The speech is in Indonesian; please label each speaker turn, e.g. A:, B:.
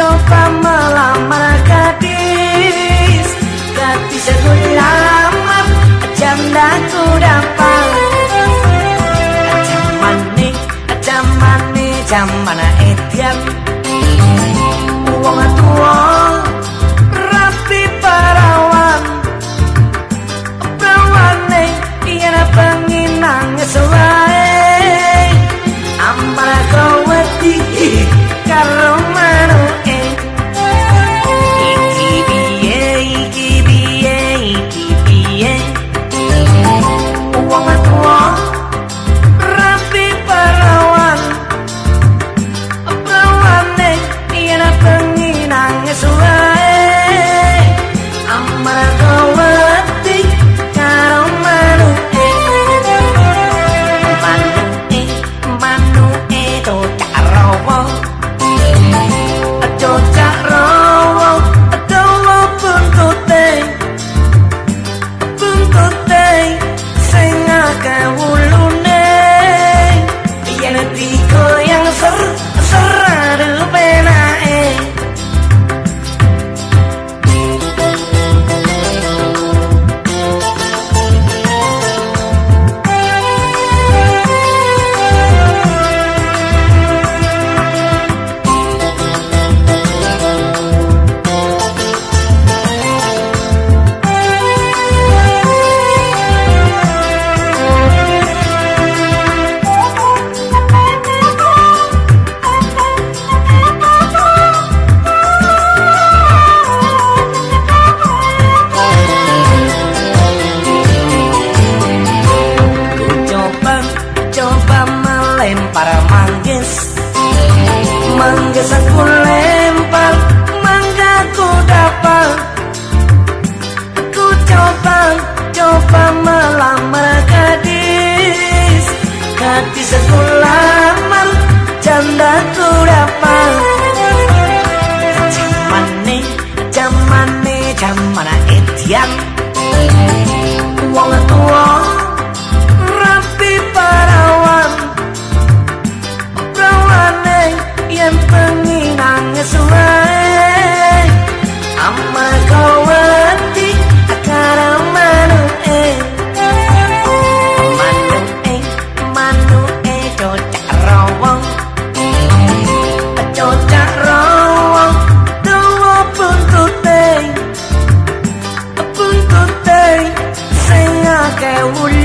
A: your grandma. manggis. Manggis aku lempar Mangga ku dapat Ku coba Coba melamar gadis. Gadis aku lamar Janda ku dapat Zaman nih, Zaman nih, Zaman etian. Wong tua There.